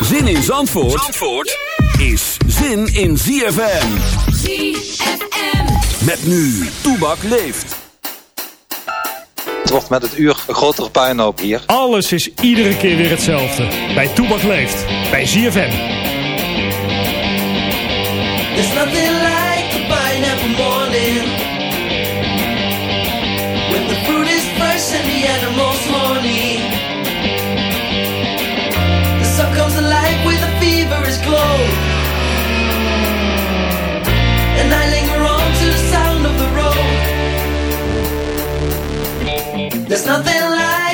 Zin in Zandvoort, Zandvoort is zin in ZFM. ZFM. Met nu, Toebak leeft. Het wordt met het uur een grotere puinhoop hier. Alles is iedere keer weer hetzelfde. Bij Toebak leeft. Bij ZFM. There's nothing like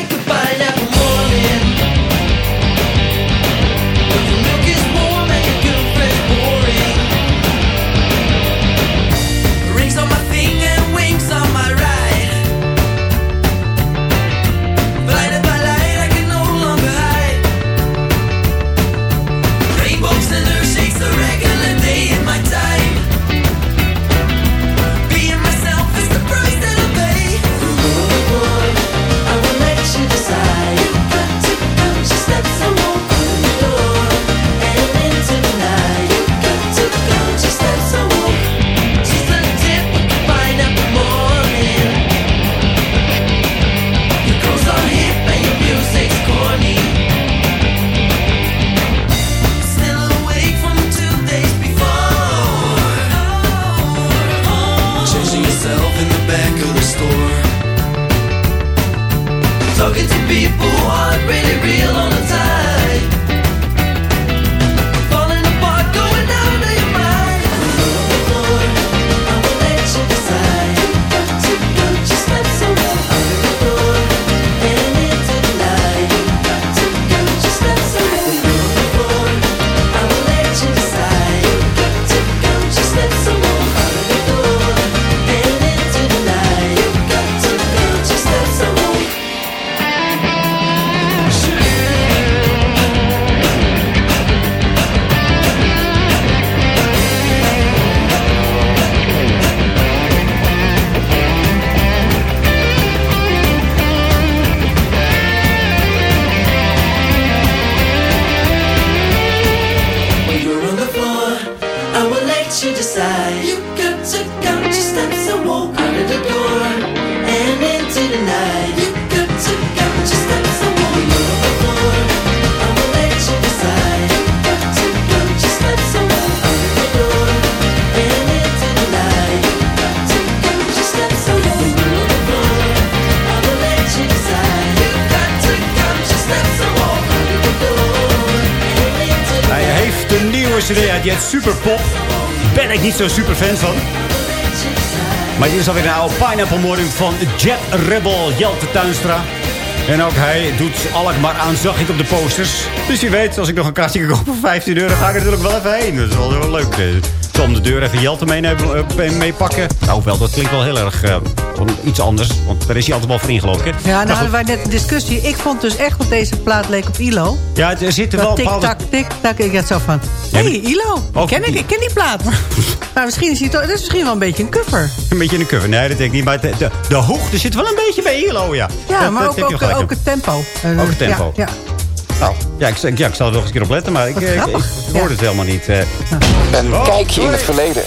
Ben ik niet zo super fan van. Maar dit is alweer een oude Pineapple Morning van Jet Rebel Jelte Tuinstra. En ook hij doet maar aan, zag ik op de posters. Dus je weet, als ik nog een kaartje koop voor 15 euro, ga ik er natuurlijk wel even heen. Dat is wel heel leuk. Eh, om de deur even Jelte mee, eh, mee pakken. Nou, wel, dat klinkt wel heel erg eh, iets anders. Want daar is hij altijd wel voor hè? Ja, Maar nou, goed. we net een discussie. Ik vond dus echt dat deze plaat leek op ILO. Ja, er zitten wel bepaalde... tik-tak, tik-tak. Ik had zo van, hé, hey, ILO. Ken, ik, die- ik ken die plaat. maar misschien is hij toch, dit is misschien wel een beetje een cover. Een beetje in de cover. Nee, dat denk ik niet. Maar de, de, de hoogte zit wel een beetje bij Ilo, ja. Ja, Dat- maar dat ook, ook, het tempo. Eh, Ook het tempo. Ja, ja. Nou, ja, ik, ja, ik zal er nog eens een keer op letten, maar ik, eh, ik, grappig. ik hoorde Ja. het helemaal niet. eh. Een kijkje in het verleden.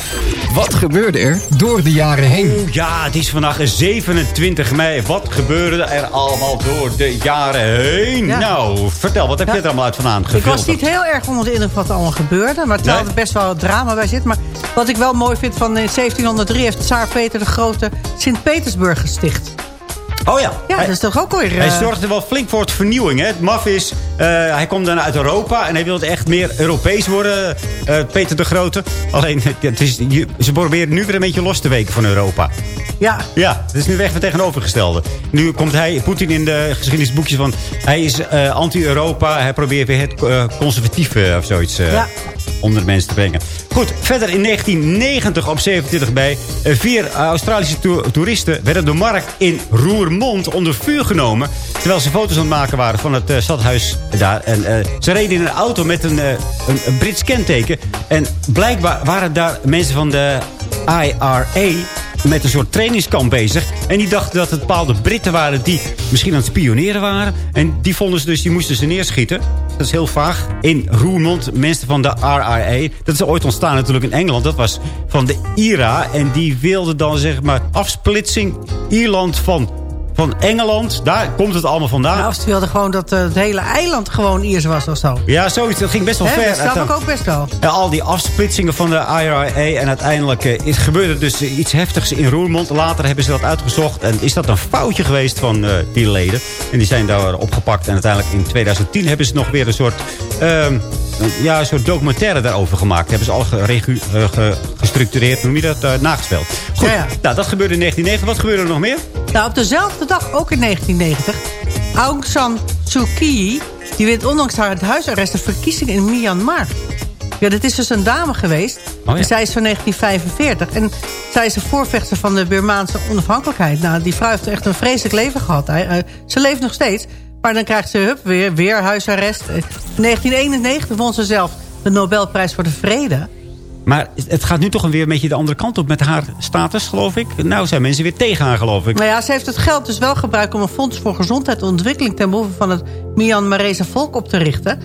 Wat gebeurde er door de jaren heen? Oeh, ja, het is vandaag 27 mei. Wat gebeurde er allemaal door de jaren heen? Ja. Nou, vertel, wat heb Ja. je er allemaal uit vandaan Ik gefilmd? was niet heel erg onder de indruk van wat er allemaal gebeurde. Maar terwijl Nee? er best wel drama bij zit. Maar wat ik wel mooi vind van in 1703 heeft Tsaar Peter de Grote Sint-Petersburg gesticht. Oh ja. Ja, Hij- dat is toch ook weer... Hij eh, zorgde wel flink voor het vernieuwing. Hè? Het maf is, eh, hij komt dan uit Europa en hij wil echt meer Europees worden, eh, Peter de Grote. Alleen, het is, ze proberen nu weer een beetje los te weken van Europa. Ja, Ja, het is nu weg van tegenovergestelde. Nu komt hij, Poetin in de geschiedenisboekjes van... hij is eh, anti-Europa, hij probeert weer het eh, conservatieve of zoiets eh, Ja. Onder de mensen te brengen. Goed, verder in 1990 op 27 bij... eh, vier Australische to- toeristen werden door Mark in Roermond onder vuur genomen... terwijl ze foto's aan het maken waren van het eh, stadhuis daar. En, eh, ze reden in een auto met eh, een, een Brits kenteken. En blijkbaar waren daar mensen van de IRA met een soort trainingskamp bezig. En die dachten dat het bepaalde Britten waren die misschien aan het spioneren waren. En die vonden ze dus, die moesten ze neerschieten. Dat is heel vaag. In Roermond, mensen van de RIA. Dat is ooit ontstaan natuurlijk in Engeland. Dat was van de IRA. En die wilden dan zeg maar afsplitsing Ierland van, van Engeland. Daar komt het allemaal vandaan. nou, ze wilden gewoon dat eh, het hele eiland gewoon Iers was of zo. ja, zoiets. Dat ging best wel ver. dat snap ik ook best wel. Ja, al die afsplitsingen van de IRA. En uiteindelijk eh, is, gebeurde dus iets heftigs in Roermond. Later hebben ze dat uitgezocht. En is dat een foutje geweest van eh, die leden. En die zijn daar opgepakt. En uiteindelijk in 2010 hebben ze nog weer een soort... een- ja, een soort documentaire daarover gemaakt. Hebben ze al geregu- eh, ge- gestructureerd, noem je dat, nagespeeld. Goed, Ja, ja. Nou, dat gebeurde in 1990. Wat gebeurde er nog meer? Nou, op dezelfde dag, ook in 1990, Aung San Suu Kyi... die wint ondanks haar huisarrest de verkiezing in Myanmar. Ja, dit is dus een dame geweest. Oh ja. En zij is van 1945. En zij is de voorvechter van de Birmaanse onafhankelijkheid. Nou, die vrouw heeft echt een vreselijk leven gehad. Hij- eh, ze leeft nog steeds. Maar dan krijgt ze hup, weer, weer huisarrest. Eh, In 1991 won ze zelf de Nobelprijs voor de Vrede. Maar het gaat nu toch weer een beetje de andere kant op met haar status, geloof ik. Nou zijn mensen weer tegen haar, geloof ik. Nou ja, ze heeft het geld dus wel gebruikt om een fonds voor gezondheid en ontwikkeling ten behoeve van het Myanmarese volk op te richten.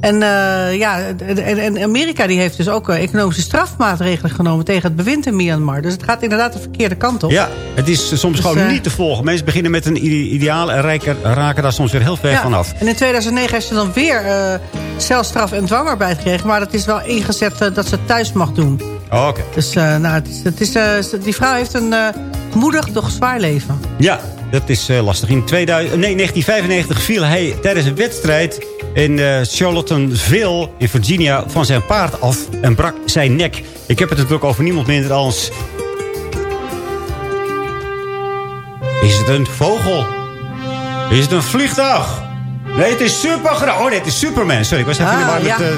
En eh, ja, en, en Amerika die heeft dus ook eh, economische strafmaatregelen genomen tegen het bewind in Myanmar. Dus het gaat inderdaad de verkeerde kant op. Ja, het is soms Dus, gewoon eh, niet te volgen. Mensen beginnen met een ide- ideaal en rijken, raken daar soms weer heel ver Ja. vanaf. En in 2009 heeft ze dan weer eh celstraf en dwangarbeid gekregen. Maar dat is wel ingezet dat ze het thuis mag doen. Oh, Oké. Dus nou, het is, het is, die vrouw heeft een moedig, doch zwaar leven. Ja, dat is lastig. In 2000, nee, 1995 viel hij tijdens een wedstrijd in eh, Charlottesville in Virginia van zijn paard af en brak zijn nek. Ik heb het natuurlijk over niemand minder als... Is het een vogel? Is het een vliegtuig? Nee, het is Superman. Oh nee, het is Superman. Sorry, ik was even Ah, in de war ja. met eh,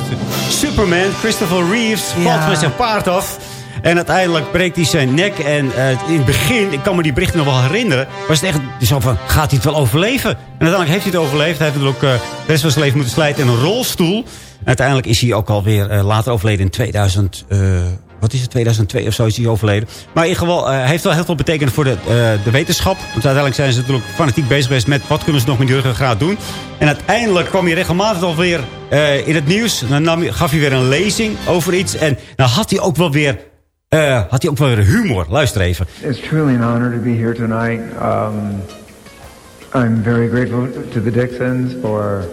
Superman. Christopher Reeves valt Ja. met zijn paard af. En uiteindelijk breekt hij zijn nek. En eh, in het begin, ik kan me die berichten nog wel herinneren... was het echt zo van, gaat hij het wel overleven? En uiteindelijk heeft hij het overleefd. Hij heeft ook eh, de rest van zijn leven moeten slijten in een rolstoel. En uiteindelijk is hij ook alweer eh, later overleden in 2000... eh, wat is het, 2002 of zo is hij overleden. Maar in ieder geval, hij heeft wel heel veel betekend voor de, de wetenschap. Want uiteindelijk zijn ze natuurlijk fanatiek bezig geweest met... wat kunnen ze nog met die ruggengraat doen. En uiteindelijk kwam hij regelmatig alweer in het nieuws. Dan gaf hij weer een lezing over iets. En dan had hij ook wel weer, eh, had hij ook wel weer humor. Luister even. It's truly an honor to be here tonight. Um, I'm very grateful to the Dixons for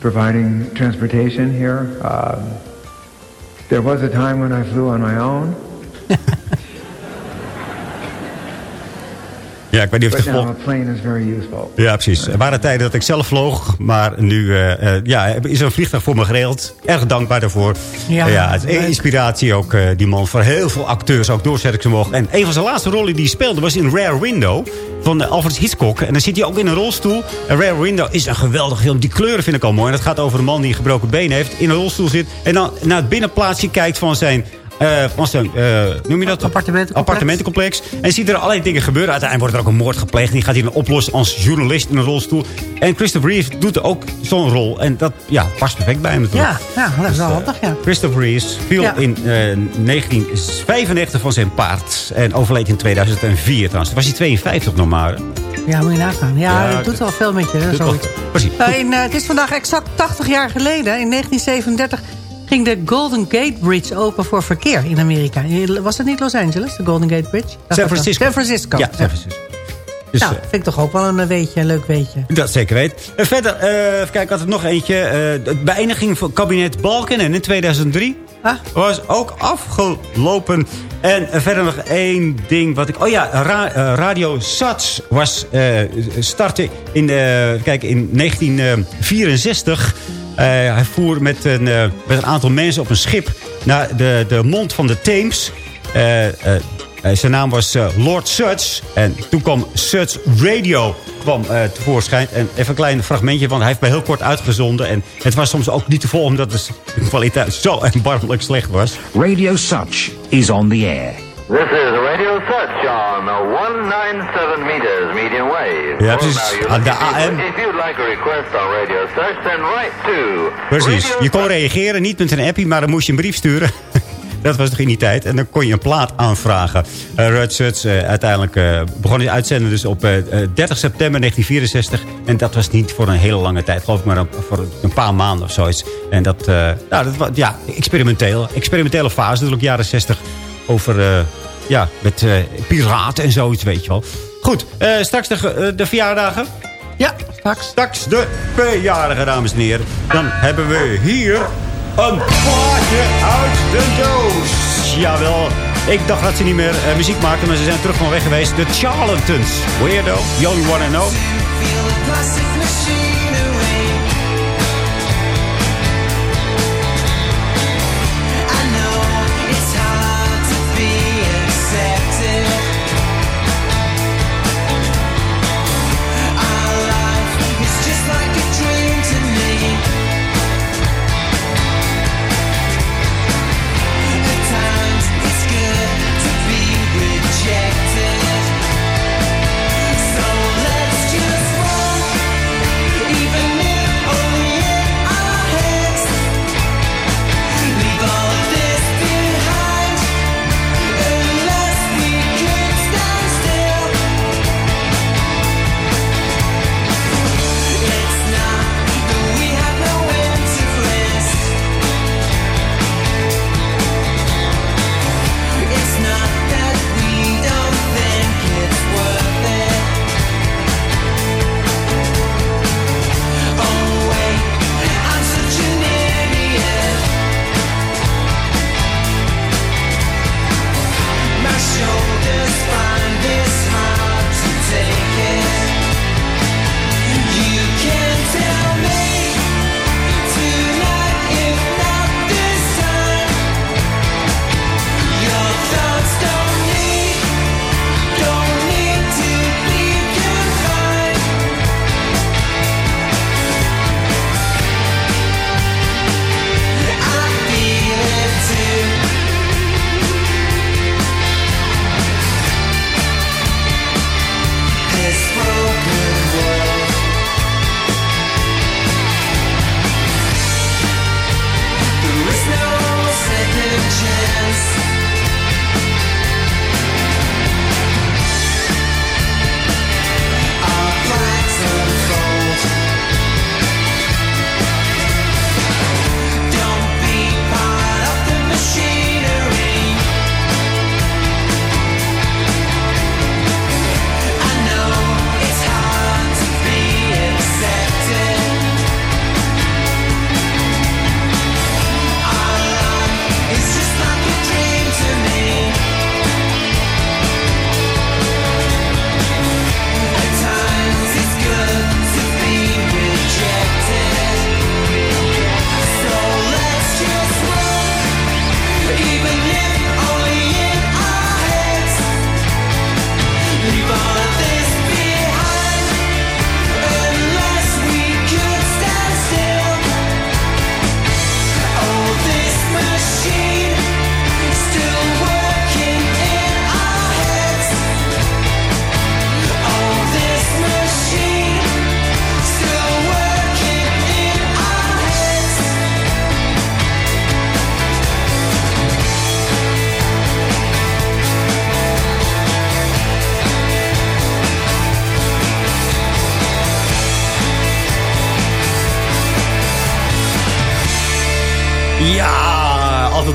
providing transportation here. Um, there was a time when I flew on my own, Ja, ik weet niet of het gevolg... a plane is very useful. Ja, precies. Er waren tijden dat ik zelf vloog. Maar nu eh, eh, ja, is er een vliegtuig voor me geregeld. Erg dankbaar daarvoor. Ja, ja, het is leuk. inspiratie ook, eh, die man. Voor heel veel acteurs, ook doorzettingsvermogen. En een van zijn laatste rollen die hij speelde was in Rare Window. Van Alfred Hitchcock. En dan zit hij ook in een rolstoel. En Rare Window is een geweldige film. Die kleuren vind ik al mooi. En dat gaat over een man die een gebroken been heeft. In een rolstoel zit. En dan naar het binnenplaatsje kijkt van zijn... eh, van zijn, eh, noem je dat? Appartementencomplex. Appartementencomplex. En ziet er allerlei dingen gebeuren. Uiteindelijk wordt er ook een moord gepleegd. En die gaat hij dan oplossen als journalist in een rolstoel. En Christopher Reeves doet ook zo'n rol. En dat ja, past perfect bij hem natuurlijk. Ja, ja, dat is wel Dus, handig, ja. Christopher Reeves viel Ja. in eh, 1995 van zijn paard. En overleed in 2004 trouwens. Toen was hij 52 nog maar. Ja, moet je nagaan. Ja, Ja, dat doet wel veel met je, hè, wel- zoiets. Precies. Nou, in, eh, het is vandaag exact 80 jaar geleden. In 1937 ging de Golden Gate Bridge open voor verkeer in Amerika. Was het niet Los Angeles, de Golden Gate Bridge? Dacht San. Francisco. San Francisco. Ja, San Francisco. Dus, nou, eh, vind ik toch ook wel een eh, weetje, een leuk weetje. Dat zeker weet. En verder, eh even kijken, had er nog eentje. Eh, de beëindiging van kabinet Balkenende in 2003. Ah. Was ook afgelopen. En eh, verder nog één ding wat ik... Oh ja, Ra- eh, Radio Sats was eh startte in, eh, kijk, in 1964. Eh, hij voer met een, eh, met een aantal mensen op een schip naar de, de mond van de Theems. Eh, zijn naam was Lord Suts. En toen kwam Suts Radio kwam, tevoorschijn. En even een klein fragmentje, want hij heeft mij heel kort uitgezonden. En het was soms ook niet te volgen, omdat de kwaliteit zo erbarmelijk slecht was. Radio Such is on the air. This is Radio Search on 197 meters medium wave. Ja, precies. Aan de AM. If you'd like a request on Radio Search, then write to... Precies. Je kon reageren, niet met een appie, maar dan moest je een brief sturen. Dat was toch in die tijd. En dan kon je een plaat aanvragen. Uh, Red Suts, eh, uiteindelijk eh, begon hij uitzenden dus op eh, eh, 30 september 1964. En dat was niet voor een hele lange tijd. Geloof ik maar een, voor een paar maanden of zoiets. En dat, eh, nou, dat was ja, experimenteel. Experimentele fase, natuurlijk jaren 60. Over, eh, ja, met eh, piraten en zoiets, weet je wel. Goed, eh, straks de, eh, de verjaardagen. Ja, straks. Straks de verjaardagen, dames en heren. Dan hebben we hier een plaatje uit de doos. Jawel, ik dacht dat ze niet meer muziek maakten, maar ze zijn terug van weg geweest. De Charlatans. Weirdo, you only wanna know.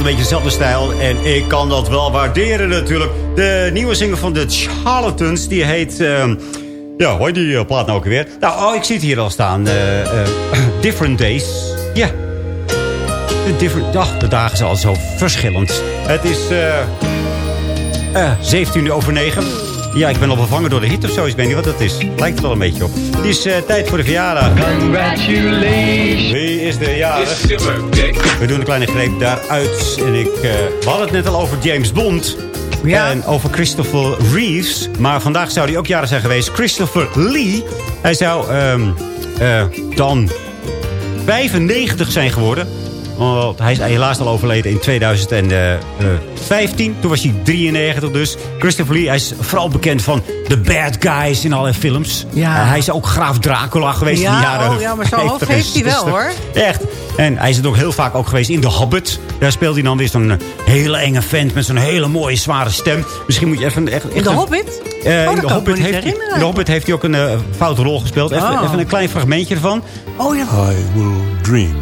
Beetje dezelfde stijl. En ik kan dat wel waarderen natuurlijk. De nieuwe single van de Charlatans, die heet... ehm, ja, heet die eh, plaat nou ook weer? Nou, oh, ik zie het hier al staan. eh, eh, different Days. Ja. De, different, ach, de dagen zijn al zo verschillend. Het is eh eh 17 over 9. Ja, ik ben al bevangen door de hit of zo. Ik weet niet wat dat is. Lijkt er wel een beetje op. Het is eh, tijd voor de verjaardag. Congratulations. Wie is de jarig? We doen een kleine greep daaruit. En ik, eh, we hadden het net al over James Bond. En over Christopher Reeves. Maar vandaag zou hij ook jarig zijn geweest. Christopher Lee. Hij zou ehm, eh, dan 95 zijn geworden. Want hij is helaas al overleden in 2015. Toen was hij 93 dus. Christopher Lee, hij is vooral bekend van The Bad Guys in alle films. Ja. Eh, hij is ook graaf Dracula geweest in de Ja, jaren oh ja, maar zo'n hoofd 50 en heeft hij wel, 60. hoor. Echt. En hij is het ook heel vaak ook geweest in The Hobbit. Daar speelt hij dan weer zo'n eh, hele enge vent met zo'n hele mooie zware stem. Misschien moet je even... Echt, echt In de een- Hobbit? eh, Oh, dat in, de ik Hobbit heeft hij, in de Hobbit heeft hij ook een eh, foute rol gespeeld. Even, Oh. even een klein fragmentje ervan. Oh ja. I will dream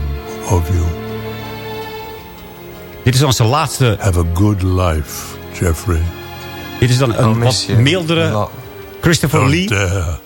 of you. Dit is dan zijn laatste... Have a good life, Jeffrey. Dit is dan een wat mildere Christopher Don't Lee. dare.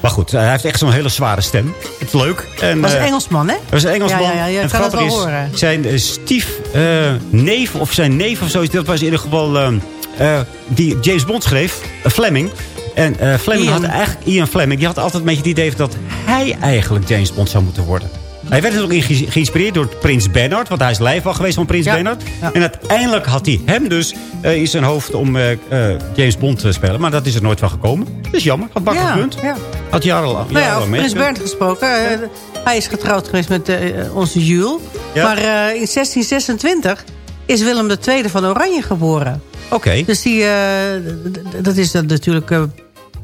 Maar goed, hij heeft echt zo'n hele zware stem. Het is leuk. En, is een eh, Engelsman, hè? Dat is een Engelsman. Ja, ja, ja, je en kan het wel is, horen. zijn eh, stief eh, neef of zijn neef of zoiets. Dat was in ieder geval eh, eh, die James Bond schreef. eh, Fleming. En eh, Fleming Ian. had eigenlijk, Ian Fleming, die had altijd een beetje het idee dat hij eigenlijk James Bond zou moeten worden. Hij werd dus ge- geïnspireerd door Prins Bernhard. Want hij is lijfwacht geweest van Prins Ja. Bernhard. Ja. En uiteindelijk had hij hem dus eh, in zijn hoofd om eh, eh, James Bond te spelen. Maar dat is er nooit van gekomen. Dat is jammer. Had makkelijk Ja, gekund. ja. Had jarenlang, Nou ja, over Prins. Bernd gesproken. hij is getrouwd geweest met onze Jules. Maar in 1626 is Willem II van Oranje geboren. Oké. Dus die, dat is dan natuurlijk eh,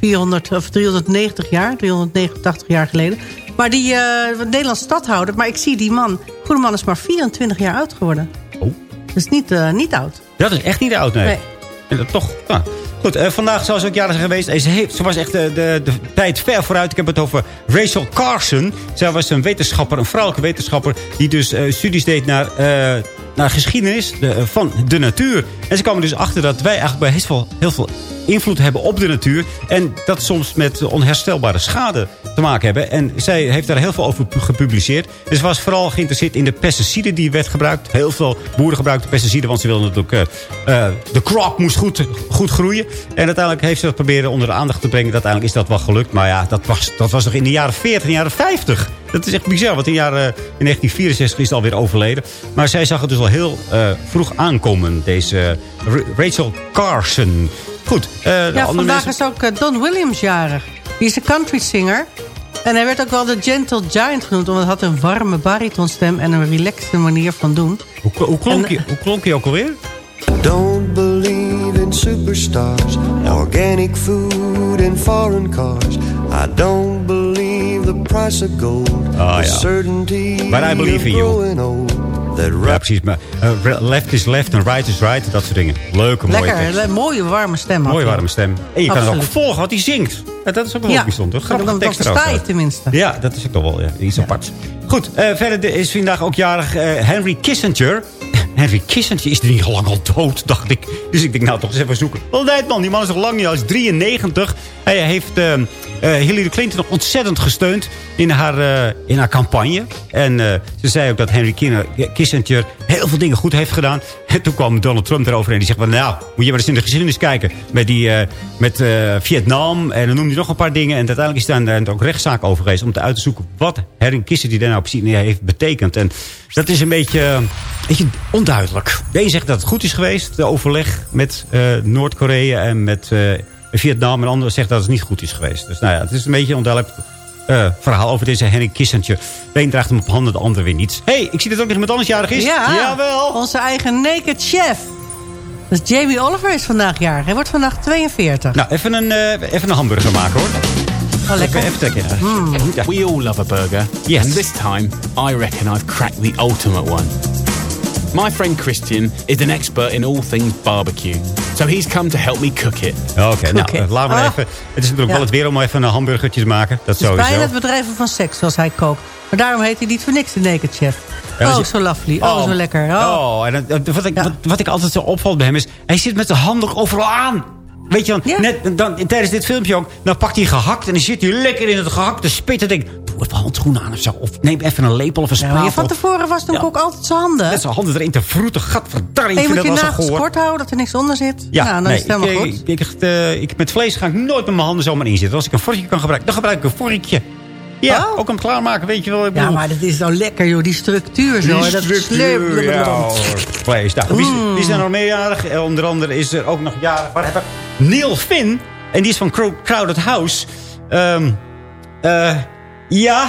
400 of 390 jaar, 389 jaar geleden. Maar die eh Nederlands stadhouder, maar ik zie die man, goede man is maar 24 jaar oud geworden. Oh. Dus niet, eh, niet oud. Dat is echt niet oud, nee. Nee. En dat toch, nou. Goed, eh, vandaag zou ze ook jarig zijn geweest. Ze, heeft, ze was echt de, de, de tijd ver vooruit. Ik heb het over Rachel Carson. Zij was een wetenschapper, een vrouwelijke wetenschapper... die dus studies deed naar, naar geschiedenis de, van de natuur. En ze kwamen dus achter dat wij eigenlijk bij heel veel, heel veel invloed hebben op de natuur. En dat soms met onherstelbare schade te maken hebben. En zij heeft daar heel veel over pu- gepubliceerd. En ze was vooral geïnteresseerd in de pesticiden die werd gebruikt. Heel veel boeren gebruikten pesticiden, want ze wilden natuurlijk... eh, eh, de crop moest goed, goed groeien. En uiteindelijk heeft ze dat proberen onder de aandacht te brengen. Uiteindelijk is dat wel gelukt. Maar ja, dat was, dat was nog in de jaren 40, in de jaren 50. Dat is echt bizar, want in, jaren, in 1964 is het alweer overleden. Maar zij zag het dus al heel eh, vroeg aankomen, deze eh, Ra- Rachel Carson. Goed, eh, de Ja, andere vandaag mensen- is ook eh, Don Williams jarig. Die is een country singer. En hij werd ook wel de Gentle Giant genoemd... omdat hij had een warme baritonstem en een relaxte manier van doen. Hoe, hoe, klonk, je, hoe klonk je ook alweer? Don't believe in superstars, organic food and foreign cars. I don't believe the price of gold. Ah, the ja. certainty But I believe of in you. Ja, precies. Maar eh, left is left en right is right. Dat soort dingen. Leuke, mooie Lekker, mooie warme stem. Mooie warme stem. En je kan het ook volgen wat hij zingt. Ja, dat is ook wel Ja, bijzonder. dan, Grappige dan, tekst je trouwens. tenminste. Ja, dat is ook toch wel ja, iets aparts. Goed, eh, verder is vandaag ook jarig eh, Henry Kissinger. Henry Kissinger is er niet lang al dood, dacht ik. Dus ik denk, nou, toch eens even zoeken. Wel, nee, man, die man is nog lang niet. Hij is 93. Hij heeft eh, eh, Hillary Clinton nog ontzettend gesteund in haar, eh, in haar campagne. En eh, ze zei ook dat Henry Kissinger heel veel dingen goed heeft gedaan. En toen kwam Donald Trump erover en die zegt... van, nou, moet je maar eens in de geschiedenis kijken. Met, die, met Vietnam en dan noemde hij nog een paar dingen. En uiteindelijk is daar ook rechtszaak over geweest... om te uit te zoeken wat Henry Kissinger daar nou precies heeft betekend. En dat is een beetje, een beetje onduidelijk. De een zegt dat het goed is geweest, de overleg met Noord-Korea en met Vietnam. En de ander zegt dat het niet goed is geweest. Dus nou ja, het is een beetje een onduidelijk eh, verhaal over deze Henry Kissinger. De een draagt hem op handen, de ander weer niet. hey, ik zie dat ook nog iemand anders jarig is. Ja, Jawel. onze eigen naked chef. Dus Jamie Oliver is vandaag jarig. Hij wordt vandaag 42. Nou, even een, eh, even een hamburger maken hoor. Oh, lekker. Even, trekken. Ja. We all love a burger. Yes. And this time, I reckon I've cracked the ultimate one. My friend Christian is an expert in all things barbecue. So he's come to help me cook it. Oké, nou, Oké. laat maar Ah. even. Het is natuurlijk Ja. wel het weer om even een hamburgertje te maken. Dat Het is bijna het bedrijven van seks zoals hij kookt. Maar daarom heet hij niet voor niks de Naked Chef. Ja, oh, je- zo lovely. Oh, zo lekker. Oh. Oh, en het- wat, ik, wat, wat ik altijd zo opvalt bij hem is... hij zit met zijn handen overal aan. Weet je, dan, net, dan, tijdens dit filmpje ook... dan pakt hij gehakt en dan zit hij lekker in het gehakte spit... en denkt, doe even handschoenen aan of zo. Of neem even een lepel of een Ja, maar spatel. je van tevoren was hem ook altijd zijn handen. Met zijn handen erin te vroeten. Gadverdarrie, En je moet dat je nagels kort houden, dat er niks onder zit. Ja, nou, dan nee, is het helemaal ik, goed. Ik, ik, eh, ik, met vlees ga ik nooit met mijn handen zomaar inzitten. Als ik een vorkje kan gebruiken, dan gebruik ik een vorkje. Ja, ook om het klaarmaken, weet je wel. Ik Oh. Ja, maar dat is nou lekker, joh. Die structuur zo. die dat structuur, ja, vlees. Nou, wie, Mm. wie zijn er meerjarig? Eh, Onder andere is er ook nog jarig. Waar heb ik? Neil Finn. En die is van Crow- Crowded House. Ehm eh, ja.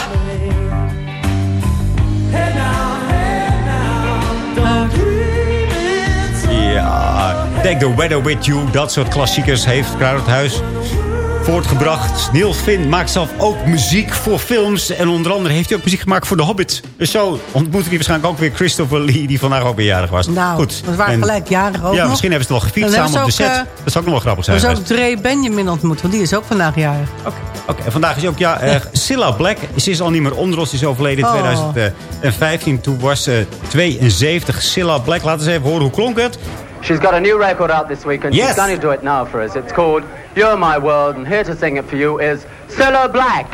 Ja, Take the Weather With You. Dat soort klassiekers heeft Crowded House voortgebracht. Neil Finn maakt zelf ook muziek voor films. En onder andere heeft hij ook muziek gemaakt voor The Hobbit. Dus zo ontmoette hij waarschijnlijk ook weer Christopher Lee... die vandaag ook weer jarig was. Nou, Goed. we waren En- gelijk jarig ook Ja, nog. misschien hebben ze het wel gevierd Dan samen op de set. ook, dat zou ook nog wel grappig We zijn. hebben ook geweest. Dre Benjamin ontmoet, want die is ook vandaag jarig. Oké, en vandaag is ook ja, eh Cilla Black. Ze is al niet meer onder ons. Ze is overleden in Oh. 2015. Toen was ze 72. Cilla Black. Laten we eens even horen hoe klonk het. She's got a new record out this week and Yes. she's going to do it now for us. It's called You're My World and here to sing it for you is Cilla Black.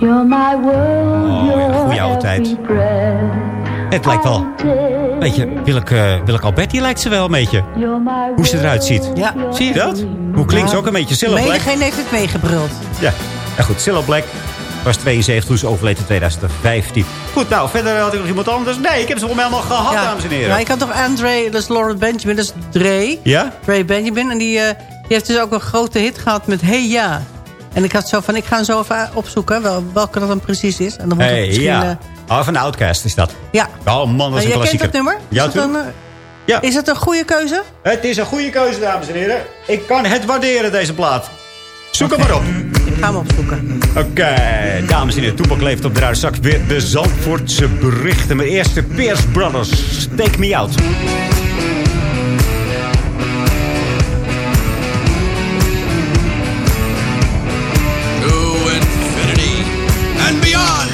You're my world, Oh, ja, oude tijd. Het lijkt wel... Weet je, Willeke, Willeke Alberti lijkt ze wel een beetje. Hoe ze eruit ziet. Ja. Zie je dat? Hoe klinkt ze ook een beetje? Cilla Black. Menigeen heeft het meegebruld. Ja, ja goed. Cilla Black was 72 toen ze overleed in 2015. Goed, nou, verder had ik nog iemand anders. Nee, ik heb ze allemaal nog gehad, dames en heren. Ja, je kan toch Andre, dat is Lauren Benjamin, dat is Dre. Ja? Dre Benjamin. En die, eh, die heeft dus ook een grote hit gehad met Hey Ja. En ik had zo van, ik ga hem zo even opzoeken wel, welke dat dan precies is. En dan het Hey, misschien... ja. eh, Oh, van de Outcast is dat. ja. Oh man, dat is Eh, een jij kent klassieker. dat nummer? Ja, is, toen. een, eh, Ja. is het een goede keuze? Het is een goede keuze, dames en heren. Ik kan het waarderen, deze plaat. Zoek hem maar op. Ik ga hem opzoeken. Oké, dames en heren. Toepak leeft op de rare zak weer de Zandvoortse berichten. Mijn eerste Pierce Brothers. Take me out. To infinity and beyond.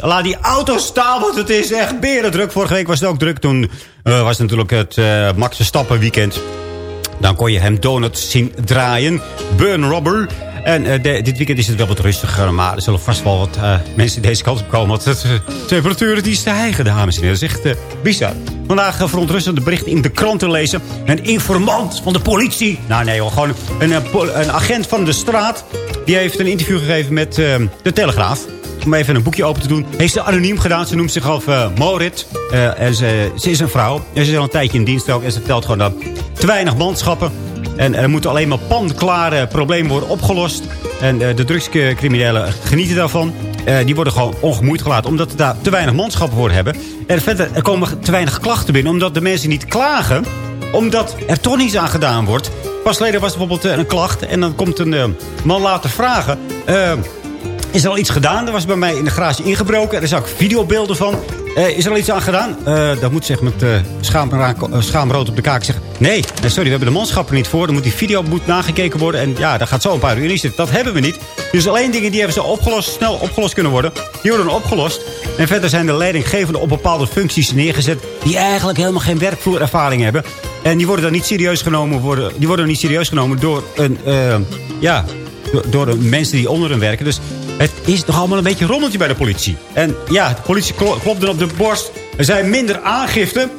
Laat die auto staan, want het is echt berendruk. Vorige week was het ook druk. Toen eh, was het natuurlijk het eh Max Verstappen weekend. Dan kon je hem donuts zien draaien. Burn Robber. En eh, dit weekend is het wel wat rustiger. Maar er zullen vast wel wat eh, mensen deze kant op komen. Want de temperaturen die stijgen, dames en heren. Dat is echt eh, bizar. Vandaag uh, verontrustende bericht in de krant te lezen. Een informant van de politie. Nou nee gewoon een, een agent van de straat. Die heeft een interview gegeven met de Telegraaf. Om even een boekje open te doen. Heeft ze anoniem gedaan. Ze noemt zich af eh Morit. Eh, en ze, ze is een vrouw. En ze is al een tijdje in dienst ook. En ze vertelt gewoon dat te weinig manschappen. En er moeten alleen maar panklare problemen worden opgelost. En eh, de drugscriminelen genieten daarvan. Die worden gewoon ongemoeid gelaten. Omdat er daar te weinig manschappen voor hebben. En verder, er komen te weinig klachten binnen. Omdat de mensen niet klagen. Omdat er toch niets aan gedaan wordt. Pas geleden was bijvoorbeeld een klacht. En dan komt een man later vragen... is er al iets gedaan? Er was bij mij in de garage ingebroken. Er zag ik videobeelden van. Eh, is er al iets aan gedaan? Eh, dat moet zeg met eh, schaamrood op de kaak zeggen. Nee, sorry, we hebben de manschappen niet voor. Dan moet die video moet nagekeken worden. En ja, daar gaat zo een paar uur in zitten. Dat hebben we niet. Dus alleen dingen die hebben ze opgelost, snel opgelost kunnen worden. Die worden opgelost. En verder zijn de leidinggevenden op bepaalde functies neergezet... die eigenlijk helemaal geen werkvloerervaring hebben. En die worden dan niet serieus genomen, worden, die worden niet serieus genomen door een... ja, door de mensen die onder hen werken. Dus het is toch allemaal een beetje een rommeltje bij de politie. En ja, de politie klo- klopt dan op de borst. Er zijn minder aangiften.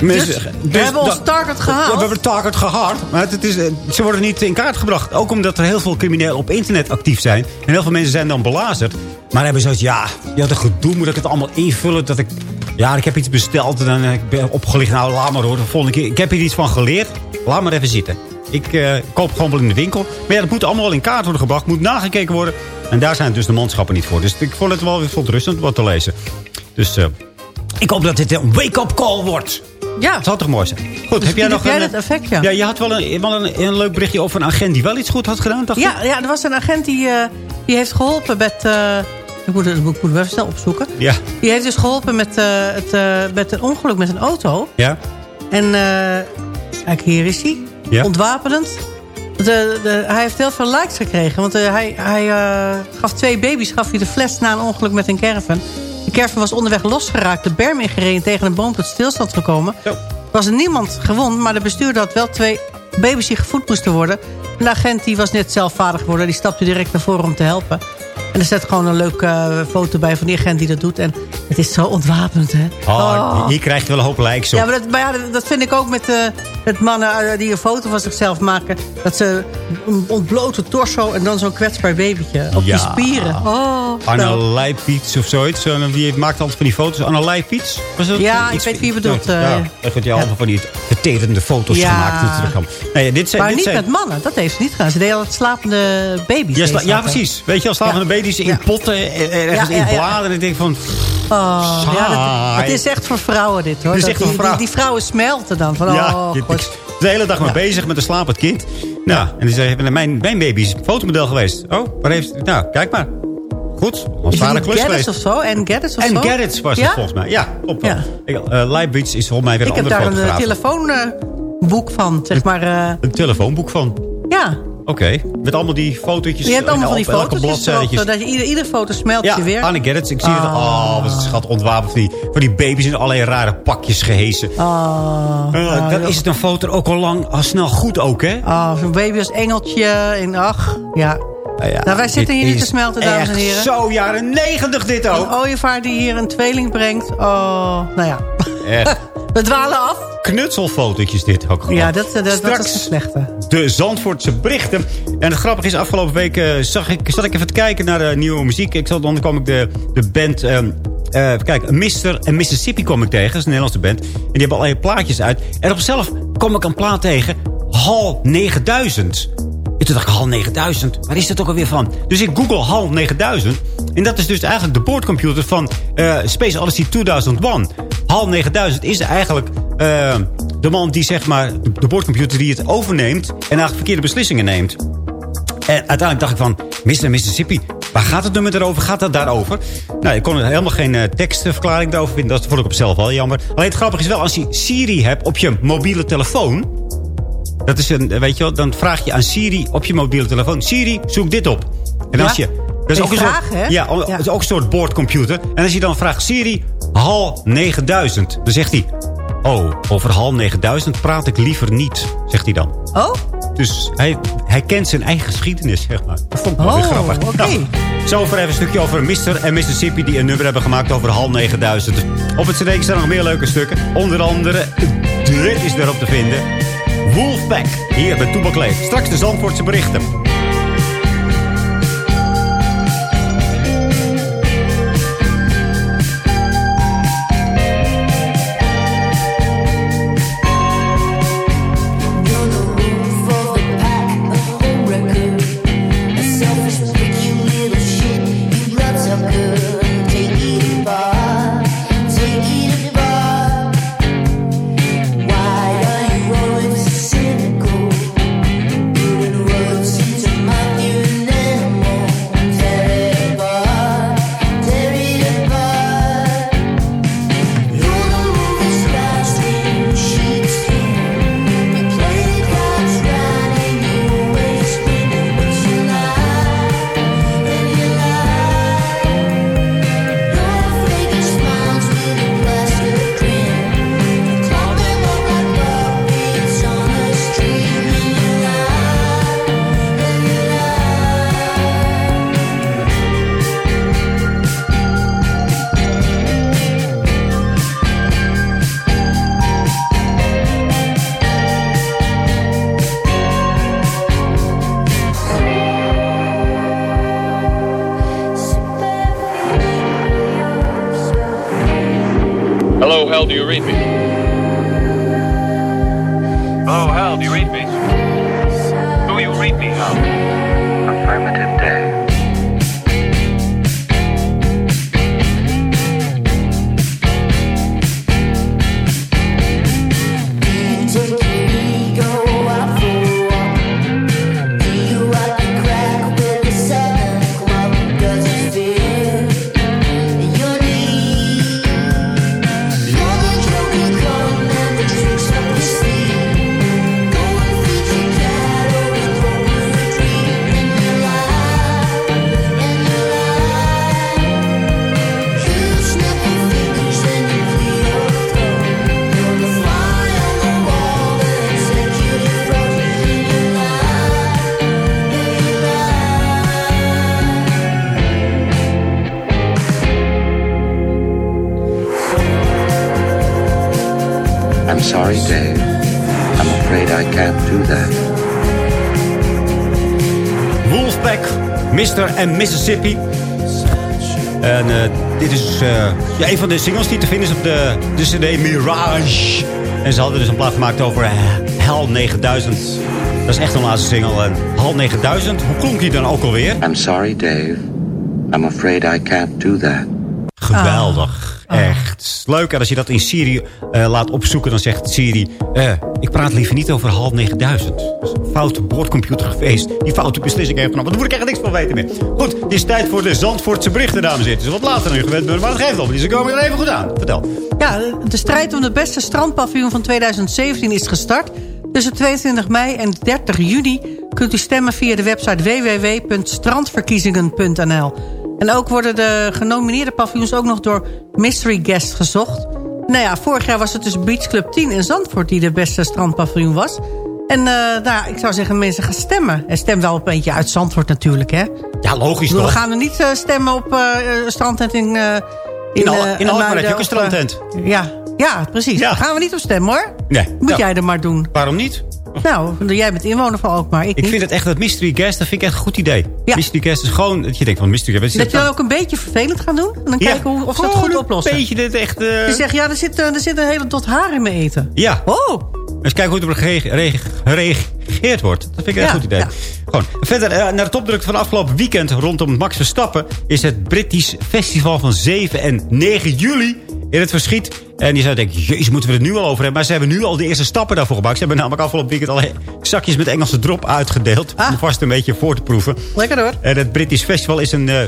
Dus we hebben ons target gehaald. We hebben het target gehaald. Maar het, is, eh, ze worden niet in kaart gebracht. Ook omdat er heel veel criminelen op internet actief zijn. En heel veel mensen zijn dan belazerd. Maar hebben zoiets, ja, ja, dat gedoe moet ik het allemaal invullen. Dat ik, ja, ik heb iets besteld en dan eh, ik ben opgelicht. Nou, laat maar hoor. De volgende keer, ik heb hier iets van geleerd. Laat maar even zitten. Ik eh, koop gewoon wel in de winkel. Maar ja, dat moet allemaal wel in kaart worden gebracht. Moet nagekeken worden. En daar zijn dus de manschappen niet voor. Dus ik vond het wel weer verontrustend wat te lezen. Dus eh, ik hoop dat dit een wake-up call wordt. Ja. Dat zou toch mooi zijn. Goed, heb jij nog jij een... dat effect, ja. Ja, je had wel, een, wel een, een leuk berichtje over een agent die wel iets goed had gedaan, dacht ik? Ja, ja, er was een agent die, eh, die heeft geholpen met... ik moet het, het wel even snel opzoeken. Ja. Die heeft dus geholpen met, het, met een ongeluk met een auto. Ja? En kijk, hier is hij. Ja. Ontwapenend. De, de, hij heeft heel veel likes gekregen. Want eh, hij, hij eh, gaf twee baby's gaf hij de fles na een ongeluk met een caravan. De caravan was onderweg losgeraakt. De berm ingereden tegen een boom tot stilstand gekomen. Er was er niemand gewond. Maar de bestuurder had wel twee baby's die gevoed moesten worden. De agent die was net zelf vader geworden. Die stapte direct naar voren om te helpen. En er staat gewoon een leuke eh, foto bij van die agent die dat doet. En het is zo ontwapend, hè? Oh, hier krijg je wel een hoop likes op. Ja, maar dat, maar ja, dat- vind ik ook met, eh, met mannen eh, die een foto van zichzelf maken. Dat ze een ontblote torso en dan zo'n kwetsbaar babytje op Ja. die spieren. Oh, Anna zo. Leipfiets of zoiets. Zo, Die maakt altijd van die foto's. Anna? Was dat Ja, iets- ik weet wie je bedoelt, ja, dat wordt je van die verterende foto's Ja. gemaakt. Natuurlijk. Nee, dit zijn, maar dit niet zijn, met mannen, dat heeft ze niet gedaan. Ze deden altijd slapende baby's. Ja, deed sla- precies. Weet je wel, slapende baby's in Ja. potten, eh, eh, ergens in bladeren. En ik denk van... Oh, ja, dat, het is echt voor vrouwen dit hoor. Is Dat echt voor die, vrouwen. Die, die vrouwen smelten dan. Van, ja, oh, ik- de hele dag maar bezig met een slapend kind. Nou, en die zei, mijn, mijn baby is fotomodel geweest. Oh, waar heeft... Nou, kijk maar. Goed, was Is zware klus geweest. of zo? En Gerrits of En zo? Gerrits was Ja? het volgens mij. Ja, wel. Ja. Ik, Leibniz is volgens mij weer Ik een heb andere daar een eh, fotograaf. telefoonboek van, zeg maar. eh, Een telefoonboek van. ja, Oké, met allemaal die fotootjes. je hebt allemaal eh, van die op elke foto's. bladzijtjes. Dat je ieder, foto smelt Ja, je weer. Anne Gerrits. Ik zie het. Ah. Oh, wat een schat ontwapend. Van die, van die baby's in allerlei rare pakjes gehesen. Oh, Eh, oh, dan is het een foto ook al lang, al snel goed ook, hè? Oh, zo'n baby als engeltje. En ach, ja. ja, nou, wij zitten hier niet te is smelten, dames en heren. zo jaren negentig dit ook. Een ooievaar die hier een tweeling brengt. Oh, nou ja. Echt. We dwalen af. Knutselfotootjes dit ook gewoon. Ja, dat, dat, dat Straks is een slechte. de Zandvoortse berichten. En het grappige is, afgelopen week eh, zag ik, zat ik even te kijken naar de nieuwe muziek. Ik zat, dan kwam ik de, de band... eh, even kijken, Mr. en Mississippi kwam ik tegen. Dat is een Nederlandse band. En die hebben allerlei plaatjes uit. En op zichzelf kwam ik een plaat tegen. Hal 9000. En toen dacht ik, Hal 9000, waar is dat ook alweer van? Dus ik google Hal 9000. En dat is dus eigenlijk de boordcomputer van eh, Space Odyssey 2001. HAL 9000 is eigenlijk eh, de man die zeg maar... de, boordcomputer die het overneemt... en eigenlijk verkeerde beslissingen neemt. En uiteindelijk dacht ik van, Mr. Mississippi, waar gaat het nummer erover? Gaat dat daarover? Nou, ik kon er helemaal geen eh, tekstverklaring daarover vinden. Dat vond ik op zichzelf wel jammer. Alleen het grappige is wel, als je Siri hebt op je mobiele telefoon... Dat is een, weet je wel, dan vraag je aan Siri op je mobiele telefoon... Siri, zoek dit op. En als je... Dat is ook een vraag, soort, hè? ja, dat is ook een soort boordcomputer. En als je dan vraagt Siri, HAL 9000. Dan zegt hij, oh, over HAL 9000 praat ik liever niet, zegt hij dan. Oh? Dus hij, hij kent zijn eigen geschiedenis, zeg maar. Dat vond ik wel weer Oh, grappig. oké. Nou, zover even een stukje over Mr. en Mississippi... die een nummer hebben gemaakt over HAL 9000. Op het cd staan nog meer leuke stukken. Onder andere, dit is daarop te vinden. Wolfpack, hier bij Toebak Leeft. Straks de Zandvoortse berichten. Sorry, Dave. I'm afraid I can't do that. Wolfpack, Mr. en Mississippi. En eh, dit is eh, ja, een van de singles die te vinden is op de, de CD Mirage. En ze hadden dus een plaat gemaakt over HAL 9000. Dat is echt een laatste single. En HAL 9000, hoe klonk die dan ook alweer? I'm sorry, Dave. I'm afraid I can't do that. Geweldig. Echt. Leuk. En als je dat in Siri eh, laat opzoeken, dan zegt Siri... eh, ik praat liever niet over HAL 9000. Dat is een foute boordcomputer geweest. Die foute beslissing heeft genomen. Daar moet ik echt niks van weten meer. Goed, het is tijd voor de Zandvoortse berichten, dames en heren. Het is wat later gewend, maar dat geeft op. Die ze komen er even goed aan. Vertel. Ja, de strijd om de beste strandpaviljoen van 2017 is gestart. Tussen 22 mei en 30 juni kunt u stemmen via de website www.strandverkiezingen.nl. En ook worden de genomineerde paviljoens ook nog door mystery guests gezocht. Nou ja, vorig jaar was het dus Beach Club 10 in Zandvoort die de beste strandpaviljoen was. En eh, nou, ik zou zeggen, mensen gaan stemmen. En stem wel op eentje uit Zandvoort natuurlijk, hè? Ja, logisch bedoel, toch? We gaan er niet eh, stemmen op eh strandtent in... eh In, Al- eh, in Alkmaar heb Muiden je ook een strandtent. ja, ja, precies. Daar gaan we niet op stemmen, hoor. Nee. Moet Nou, jij er maar doen. Waarom niet? Nou, jij bent inwoner van Alkmaar, ik, Ik niet. vind het echt dat Mystery Guest, dat vind ik echt een goed idee. Mystery Guest is gewoon, dat je denkt van Mystery Guest. Dat je dan ook een beetje vervelend gaat doen. En dan Ja, kijken hoe, of ze dat goed een oplossen. beetje dit echt... eh, Je zegt, ja, er zit, eh, er zit een hele tot haar in mijn eten. Ja. Oh. Eens kijken hoe het reage- genegeerd wordt. Dat vind ik een Ja, goed idee. ja. Gewoon. Verder, eh, naar de topdruk van afgelopen weekend rondom Max Verstappen... is het British Festival van 7 en 9 juli in het verschiet. En je zou denken, jezus, moeten we het nu al over hebben? Maar ze hebben nu al de eerste stappen daarvoor gemaakt. Ze hebben namelijk afgelopen weekend al zakjes met Engelse drop uitgedeeld. Ah. Om vast een beetje voor te proeven. Lekker hoor. En het British Festival is een eh,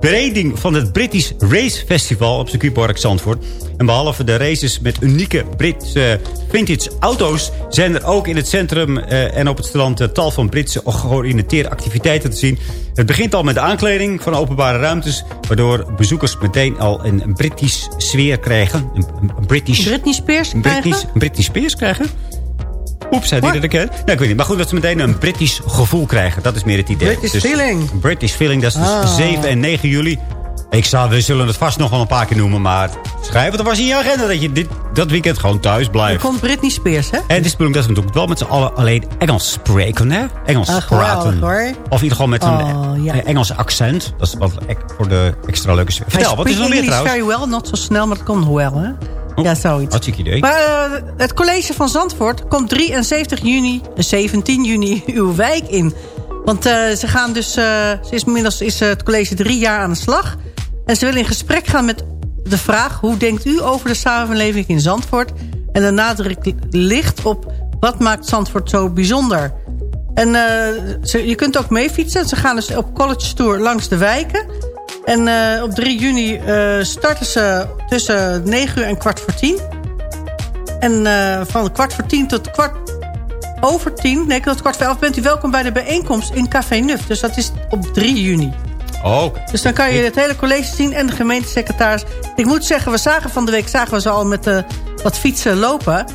verbreding van het British Race Festival op circuitpark Zandvoort. En behalve de races met unieke Britse vintage auto's... zijn er ook in het centrum eh, en op het strand... eh, tal van Britse georiënteerde activiteiten te zien. Het begint al met de aankleding van openbare ruimtes... waardoor bezoekers meteen al een, British sfeer krijgen. Een, British... Britney Spears British, Spears krijgen? Oeps, zei die dat ik ken? Nee, ik weet niet. Maar goed, dat ze meteen een British gevoel krijgen. Dat is meer het idee. British feeling. British feeling, dat is dus Ah. 7 en 9 juli. Ik zal, we zullen het vast nog wel een paar keer noemen. Maar schrijf het er vast in je agenda dat je dit, dat weekend gewoon thuis Er blijft. komt Britney Spears, hè? En het is de bedoeling dat we natuurlijk wel met z'n allen alleen Engels spreken. Hè? Engels Ah, praten. hoor. Of in ieder geval met een Oh, ja. Engels accent. Dat is wat voor de extra leuke sfeer. Vertel, wat is er English trouwens? very well, not zo snel, maar het komt wel, hè? Ja, zoiets. Hartstikke idee. Maar eh, het college van Zandvoort komt 73 juni, eh, 17 juni uw wijk in. Want eh, ze gaan dus, eh, ze is, inmiddels is eh, het college drie jaar aan de slag. En ze willen in gesprek gaan met de vraag... hoe denkt u over de samenleving in Zandvoort? En de nadruk ligt op wat maakt Zandvoort zo bijzonder. En eh, ze, je kunt ook mee fietsen. Ze gaan dus op college tour langs de wijken. En eh, op 3 juni eh, starten ze tussen 9 uur en kwart voor 10. En eh, van kwart voor 10 tot kwart over 10, nee, tot kwart voor 11 bent u welkom bij de bijeenkomst in Café Nuf. Dus dat is op 3 juni. Oh, Dus dan kan je het hele college zien en de gemeentesecretaris. Ik moet zeggen, we zagen van de week zagen we ze al met wat fietsen lopen.